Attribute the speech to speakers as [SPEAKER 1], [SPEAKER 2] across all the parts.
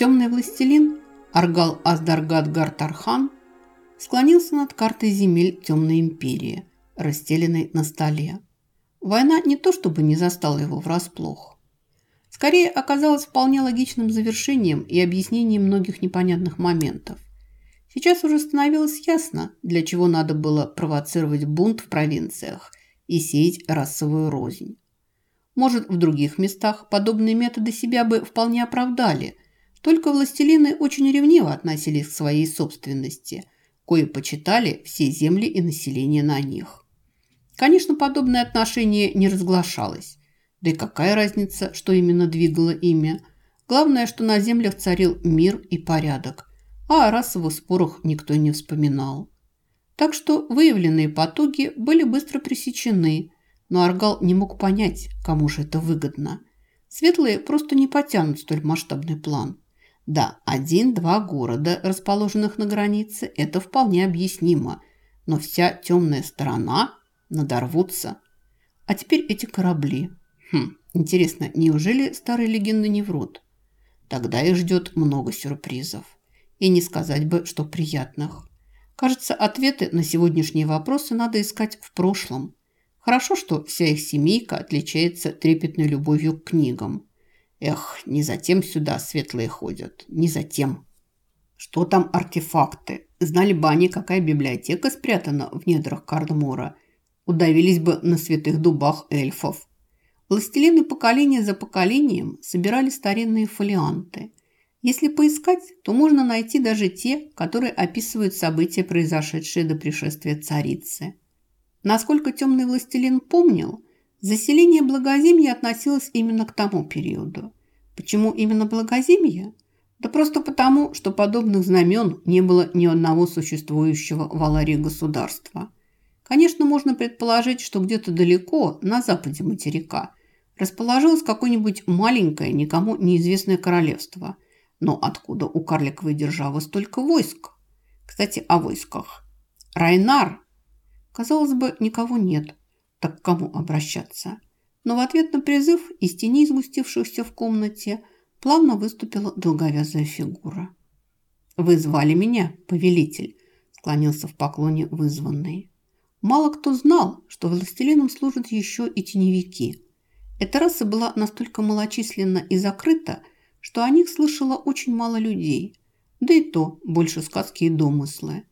[SPEAKER 1] Темный властелин Аргал Аздаргат Гартархан склонился над картой земель Темной империи, расстеленной на столе. Война не то чтобы не застала его врасплох. Скорее оказалась вполне логичным завершением и объяснением многих непонятных моментов. Сейчас уже становилось ясно, для чего надо было провоцировать бунт в провинциях и сеять расовую рознь. Может, в других местах подобные методы себя бы вполне оправдали, только властелины очень ревниво относились к своей собственности – кое почитали все земли и население на них. Конечно, подобное отношение не разглашалось. Да и какая разница, что именно двигало ими? Главное, что на землях царил мир и порядок, а о расовых спорах никто не вспоминал. Так что выявленные потуги были быстро пресечены, но Аргал не мог понять, кому же это выгодно. Светлые просто не потянут столь масштабный план. Да, один-два города, расположенных на границе, это вполне объяснимо, но вся темная сторона надорвутся. А теперь эти корабли. Хм, интересно, неужели старые легенды не врут? Тогда их ждет много сюрпризов. И не сказать бы, что приятных. Кажется, ответы на сегодняшние вопросы надо искать в прошлом. Хорошо, что вся их семейка отличается трепетной любовью к книгам. Эх, не затем сюда светлые ходят, не затем. Что там артефакты? Знали бы они, какая библиотека спрятана в недрах Кардмора. Удавились бы на святых дубах эльфов. Властелины поколения за поколением собирали старинные фолианты. Если поискать, то можно найти даже те, которые описывают события, произошедшие до пришествия царицы. Насколько темный властелин помнил – Заселение Благоземья относилось именно к тому периоду. Почему именно Благоземье? Да просто потому, что подобных знамен не было ни одного существующего в Аларии государства. Конечно, можно предположить, что где-то далеко, на западе материка, расположилось какое-нибудь маленькое, никому неизвестное королевство. Но откуда у карликовой державы столько войск? Кстати, о войсках. Райнар. Казалось бы, никого нет так к кому обращаться? Но в ответ на призыв из теней, сгустившихся в комнате, плавно выступила долговязая фигура. «Вы звали меня, повелитель», – склонился в поклоне вызванный. Мало кто знал, что властелинам служат еще и теневики. Эта раса была настолько малочисленна и закрыта, что о них слышало очень мало людей, да и то больше сказки и домыслы.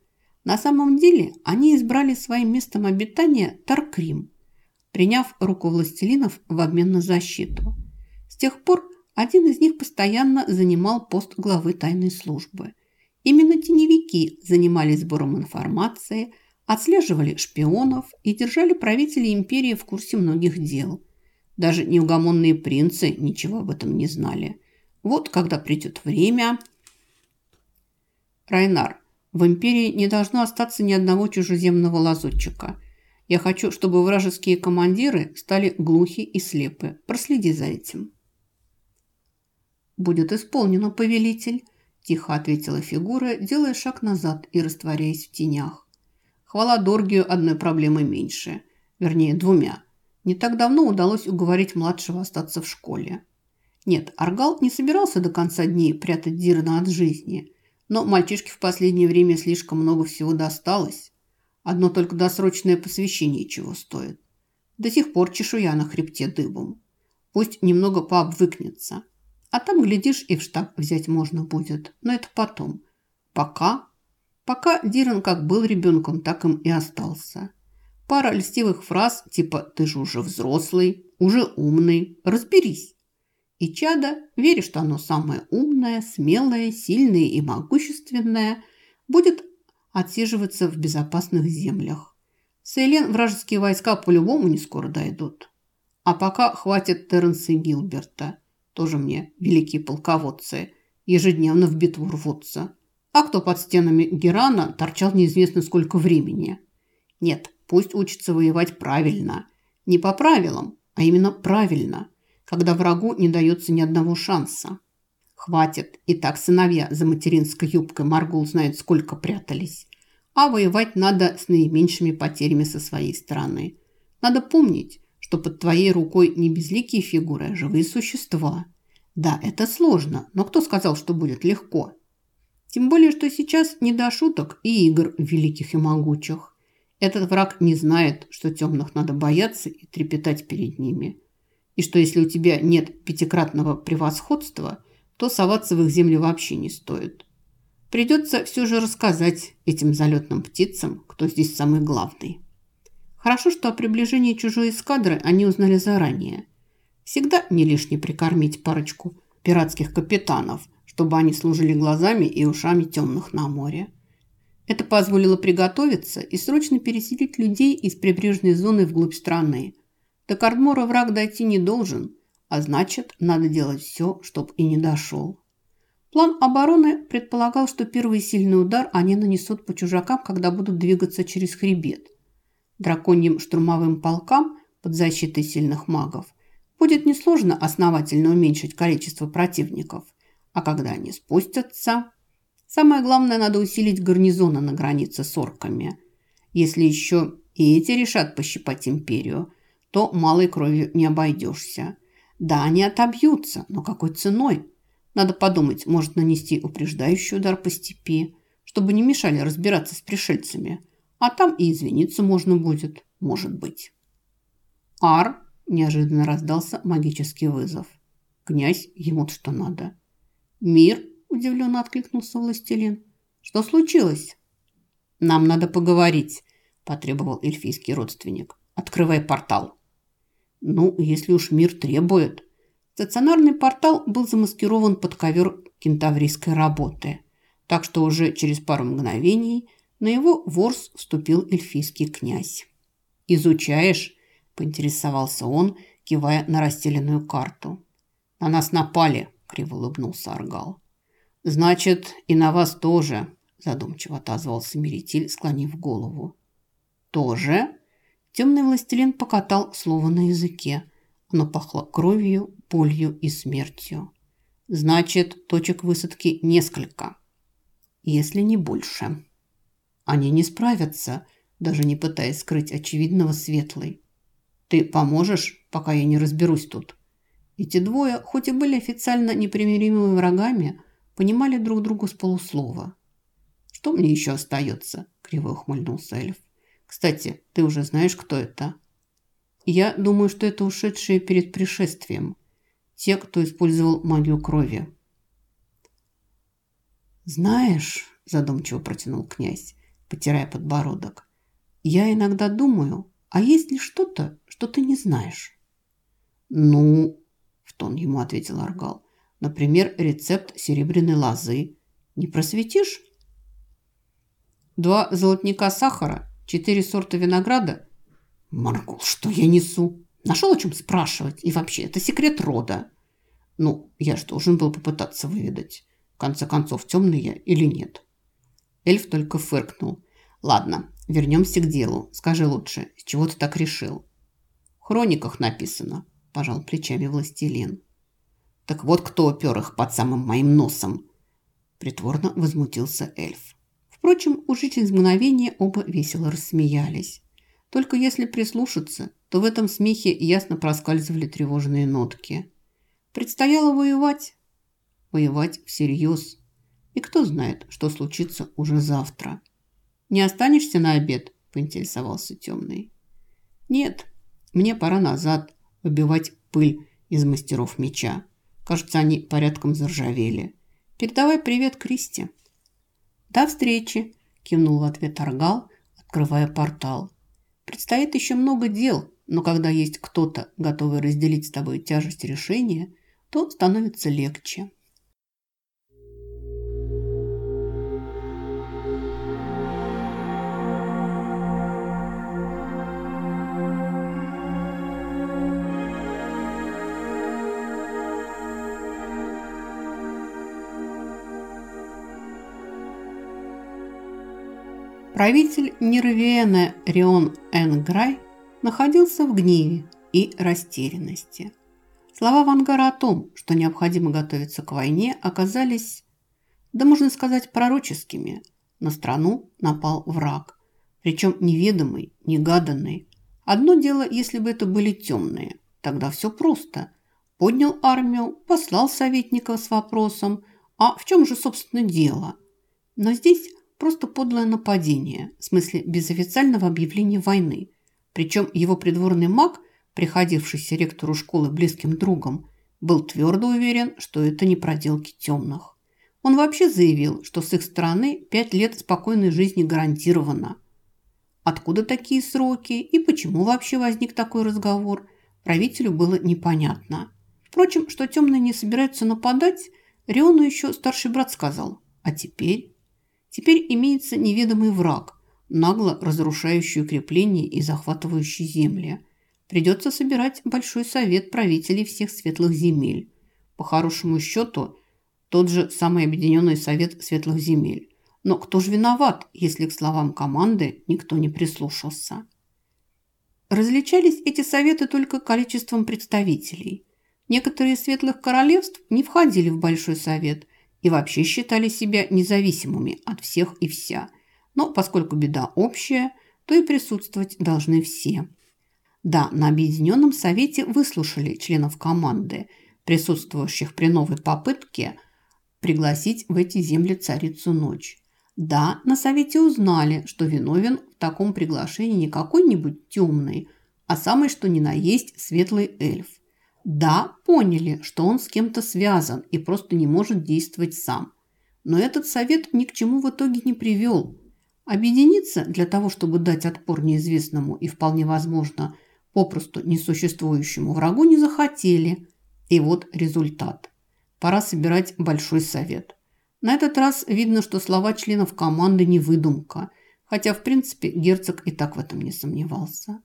[SPEAKER 1] На самом деле они избрали своим местом обитания Таркрим – приняв руку властелинов в обмен на защиту. С тех пор один из них постоянно занимал пост главы тайной службы. Именно теневики занимались сбором информации, отслеживали шпионов и держали правителей империи в курсе многих дел. Даже неугомонные принцы ничего об этом не знали. Вот когда придет время... Райнар, в империи не должно остаться ни одного чужеземного лазутчика – я хочу, чтобы вражеские командиры стали глухи и слепы. Проследи за этим». «Будет исполнено, повелитель», – тихо ответила фигура, делая шаг назад и растворяясь в тенях. Хвала Доргию одной проблемы меньше. Вернее, двумя. Не так давно удалось уговорить младшего остаться в школе. Нет, Аргал не собирался до конца дней прятать Дирана от жизни, но мальчишке в последнее время слишком много всего досталось. Одно только досрочное посвящение чего стоит. До сих пор чешуя на хребте дыбом. Пусть немного пообвыкнется. А там, глядишь, и в штаб взять можно будет. Но это потом. Пока... Пока Диран как был ребенком, так им и остался. Пара льстивых фраз типа «ты же уже взрослый», «уже умный», «разберись». И чада, веря, что оно самое умное, смелое, сильное и могущественное, будет отсиживаться в безопасных землях. Сейлен вражеские войска по-любому не скоро дойдут. А пока хватит Терренса и Гилберта. Тоже мне великие полководцы. Ежедневно в битву рвутся. А кто под стенами Герана торчал неизвестно сколько времени. Нет, пусть учится воевать правильно. Не по правилам, а именно правильно, когда врагу не дается ни одного шанса. Хватит. И так сыновья за материнской юбкой Маргул знает, сколько прятались. А воевать надо с наименьшими потерями со своей стороны. Надо помнить, что под твоей рукой не безликие фигуры, а живые существа. Да, это сложно, но кто сказал, что будет легко? Тем более, что сейчас не до шуток и игр великих и могучих. Этот враг не знает, что темных надо бояться и трепетать перед ними. И что если у тебя нет пятикратного превосходства, то соваться в их земли вообще не стоит. Придется все же рассказать этим залетным птицам, кто здесь самый главный. Хорошо, что о приближении чужой эскадры они узнали заранее. Всегда не лишне прикормить парочку пиратских капитанов, чтобы они служили глазами и ушами темных на море. Это позволило приготовиться и срочно переселить людей из прибрежной зоны вглубь страны. До Кардмора враг дойти не должен, а значит, надо делать все, чтобы и не дошел. План обороны предполагал, что первый сильный удар они нанесут по чужакам, когда будут двигаться через хребет. Драконьим штурмовым полкам под защитой сильных магов будет несложно основательно уменьшить количество противников, а когда они спустятся... Самое главное, надо усилить гарнизоны на границе с орками. Если еще и эти решат пощипать империю, то малой кровью не обойдешься. Да, они отобьются, но какой ценой? Надо подумать, может нанести упреждающий удар по степи, чтобы не мешали разбираться с пришельцами. А там и извиниться можно будет, может быть. Ар неожиданно раздался магический вызов. Князь, ему-то что надо. Мир удивленно откликнулся властелин. «Что случилось?» «Нам надо поговорить», – потребовал эльфийский родственник. «Открывай портал». «Ну, если уж мир требует». Стационарный портал был замаскирован под ковер кентаврийской работы, так что уже через пару мгновений на его ворс вступил эльфийский князь. «Изучаешь?» – поинтересовался он, кивая на расстеленную карту. «На нас напали», – криво улыбнулся Аргал. «Значит, и на вас тоже», – задумчиво отозвался Меретиль, склонив голову. «Тоже?» Темный властелин покатал слово на языке. Оно пахло кровью, болью и смертью. «Значит, точек высадки несколько, если не больше. Они не справятся, даже не пытаясь скрыть очевидного светлой. Ты поможешь, пока я не разберусь тут?» Эти двое, хоть и были официально непримиримыми врагами, понимали друг друга с полуслова. «Что мне еще остается?» – криво ухмыльнулся эльф. «Кстати, ты уже знаешь, кто это?» «Я думаю, что это ушедшие перед пришествием. Те, кто использовал магию крови». «Знаешь», – задумчиво протянул князь, потирая подбородок, «я иногда думаю, а есть ли что-то, что ты не знаешь?» «Ну», – в тон ему ответил Аргал, Например, рецепт серебряной лозы. Не просветишь? Два золотника сахара, четыре сорта винограда. Маргул, что я несу? Нашел о чем спрашивать? И вообще, это секрет рода. Ну, я же должен был попытаться выведать. В конце концов, темный я или нет? Эльф только фыркнул. Ладно, вернемся к делу. Скажи лучше, с чего ты так решил? В хрониках написано, пожал плечами властелин. Так вот кто упер их под самым моим носом. Притворно возмутился эльф. Впрочем, уже через мгновение оба весело рассмеялись. Только если прислушаться, то в этом смехе ясно проскальзывали тревожные нотки. Предстояло воевать. Воевать всерьез. И кто знает, что случится уже завтра. «Не останешься на обед?» – поинтересовался темный. «Нет, мне пора назад выбивать пыль из мастеров меча. Кажется, они порядком заржавели. Передавай привет Кристи. До встречи, кивнул в ответ Аргал, открывая портал. Предстоит еще много дел, но когда есть кто-то, готовый разделить с тобой тяжесть решения, то становится легче. Правитель Нервиена Рион Энграй находился в гневе и растерянности. Слова Вангара о том, что необходимо готовиться к войне, оказались, да можно сказать, пророческими. На страну напал враг, причем неведомый, негаданный. Одно дело, если бы это были темные, тогда все просто. Поднял армию, послал советника с вопросом, а в чем же, собственно, дело? Но здесь просто подлое нападение, в смысле без официального объявления войны. Причем его придворный маг, приходившийся ректору школы близким другом, был твердо уверен, что это не проделки темных. Он вообще заявил, что с их стороны пять лет спокойной жизни гарантировано. Откуда такие сроки и почему вообще возник такой разговор, правителю было непонятно. Впрочем, что темные не собираются нападать, Риону еще старший брат сказал. А теперь? Теперь имеется неведомый враг, нагло разрушающий укрепления и захватывающий земли. Придется собирать большой совет правителей всех светлых земель. По хорошему счету, тот же самый объединенный совет светлых земель. Но кто же виноват, если к словам команды никто не прислушался? Различались эти советы только количеством представителей. Некоторые светлых королевств не входили в Большой совет и вообще считали себя независимыми от всех и вся. Но поскольку беда общая, то и присутствовать должны все. Да, на Объединенном Совете выслушали членов команды, присутствующих при новой попытке пригласить в эти земли царицу ночь. Да, на Совете узнали, что виновен в таком приглашении не какой-нибудь темный, а самый что ни на есть светлый эльф. Да, поняли, что он с кем-то связан и просто не может действовать сам. Но этот совет ни к чему в итоге не привел. Объединиться для того, чтобы дать отпор неизвестному и вполне возможно попросту несуществующему врагу не захотели. И вот результат. Пора собирать большой совет. На этот раз видно, что слова членов команды не выдумка, хотя в принципе герцог и так в этом не сомневался.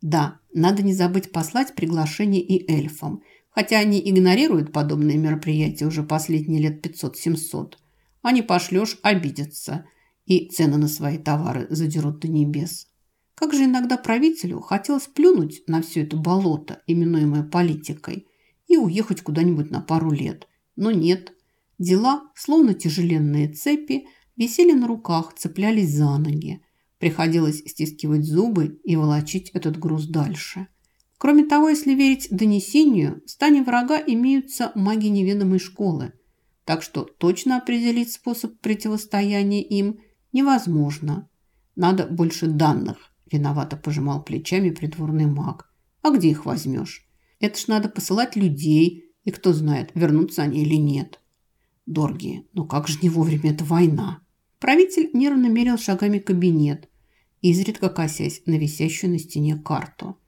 [SPEAKER 1] Да, надо не забыть послать приглашение и эльфам, хотя они игнорируют подобные мероприятия уже последние лет 500-700. А не пошлешь – обидятся, и цены на свои товары задерут до небес. Как же иногда правителю хотелось плюнуть на все это болото, именуемое политикой, и уехать куда-нибудь на пару лет. Но нет. Дела, словно тяжеленные цепи, висели на руках, цеплялись за ноги. Приходилось стискивать зубы и волочить этот груз дальше. Кроме того, если верить донесению, в стане врага имеются маги неведомой школы, так что точно определить способ противостояния им невозможно. Надо больше данных, виновато пожимал плечами придворный маг. А где их возьмешь? Это ж надо посылать людей, и кто знает, вернутся они или нет. Дорги, ну как же не вовремя эта война? Правитель нервно мерил шагами кабинет, изредка косясь на висящую на стене карту.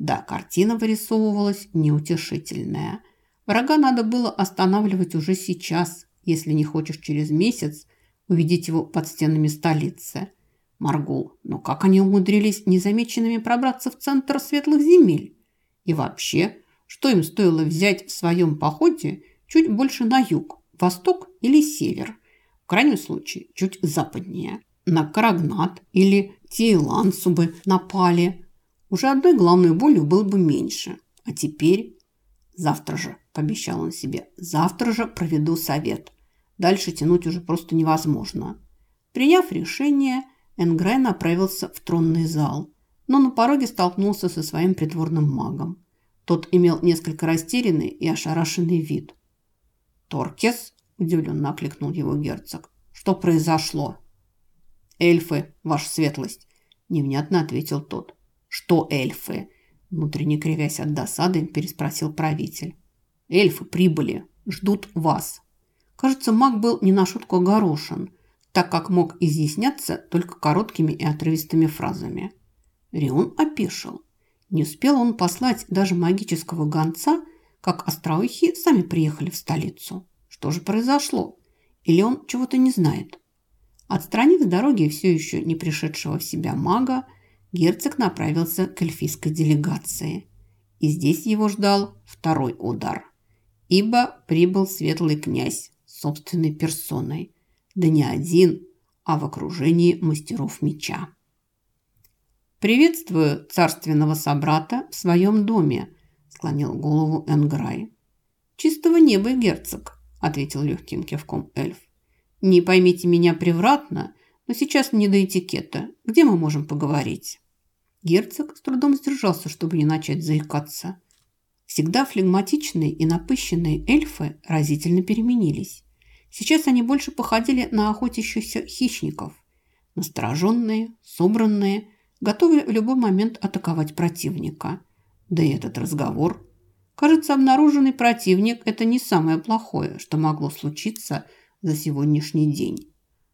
[SPEAKER 1] Да, картина вырисовывалась неутешительная. Врага надо было останавливать уже сейчас, если не хочешь через месяц увидеть его под стенами столицы. Маргул, но как они умудрились незамеченными пробраться в центр светлых земель? И вообще, что им стоило взять в своем походе чуть больше на юг, восток или север – в крайнем случае, чуть западнее. На Карагнат или Тейлансу бы напали. Уже одной главной болью было бы меньше. А теперь... Завтра же, пообещал он себе, завтра же проведу совет. Дальше тянуть уже просто невозможно. Приняв решение, Энгрей направился в тронный зал, но на пороге столкнулся со своим придворным магом. Тот имел несколько растерянный и ошарашенный вид. «Торкес?» Удивленно окликнул его герцог. Что произошло? Эльфы, ваша светлость, невнятно ответил тот. Что эльфы? Внутренне кривясь от досады, переспросил правитель. Эльфы прибыли, ждут вас. Кажется, маг был не на шутку огорошен, так как мог изъясняться только короткими и отрывистыми фразами. Рион опешил. Не успел он послать даже магического гонца, как остроухи сами приехали в столицу. Что же произошло? Или он чего-то не знает? Отстранив с дороги все еще не пришедшего в себя мага, герцог направился к эльфийской делегации. И здесь его ждал второй удар. Ибо прибыл светлый князь собственной персоной. Да не один, а в окружении мастеров меча. «Приветствую царственного собрата в своем доме», – склонил голову Энграй. «Чистого неба, герцог», – ответил легким кивком эльф. «Не поймите меня превратно, но сейчас не до этикета. Где мы можем поговорить?» Герцог с трудом сдержался, чтобы не начать заикаться. Всегда флегматичные и напыщенные эльфы разительно переменились. Сейчас они больше походили на охотящихся хищников. Настороженные, собранные, готовые в любой момент атаковать противника. Да и этот разговор. Кажется, обнаруженный противник – это не самое плохое, что могло случиться за сегодняшний день.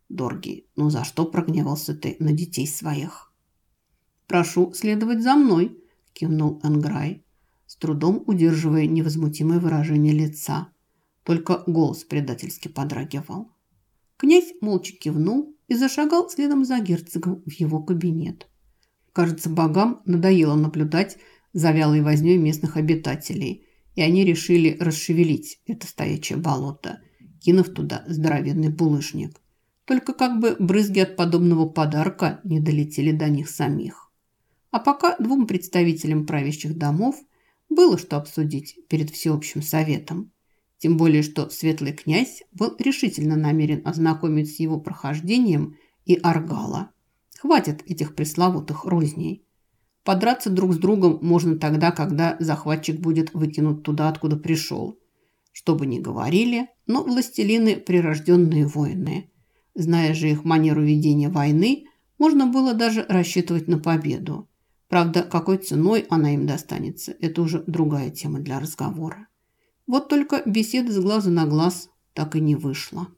[SPEAKER 1] Дорги, ну за что прогневался ты на детей своих? «Прошу следовать за мной», – кивнул Анграй, с трудом удерживая невозмутимое выражение лица. Только голос предательски подрагивал. Князь молча кивнул и зашагал следом за герцогом в его кабинет. Кажется, богам надоело наблюдать за вялой вознёй местных обитателей, и они решили расшевелить это стоячее болото, кинув туда здоровенный булыжник. Только как бы брызги от подобного подарка не долетели до них самих. А пока двум представителям правящих домов было что обсудить перед всеобщим советом. Тем более, что светлый князь был решительно намерен ознакомить с его прохождением и Аргала. Хватит этих пресловутых розней. Подраться друг с другом можно тогда, когда захватчик будет выкинут туда, откуда пришел. Что бы ни говорили, но властелины – прирожденные воины. Зная же их манеру ведения войны, можно было даже рассчитывать на победу. Правда, какой ценой она им достанется – это уже другая тема для разговора. Вот только беседа с глазу на глаз так и не вышла.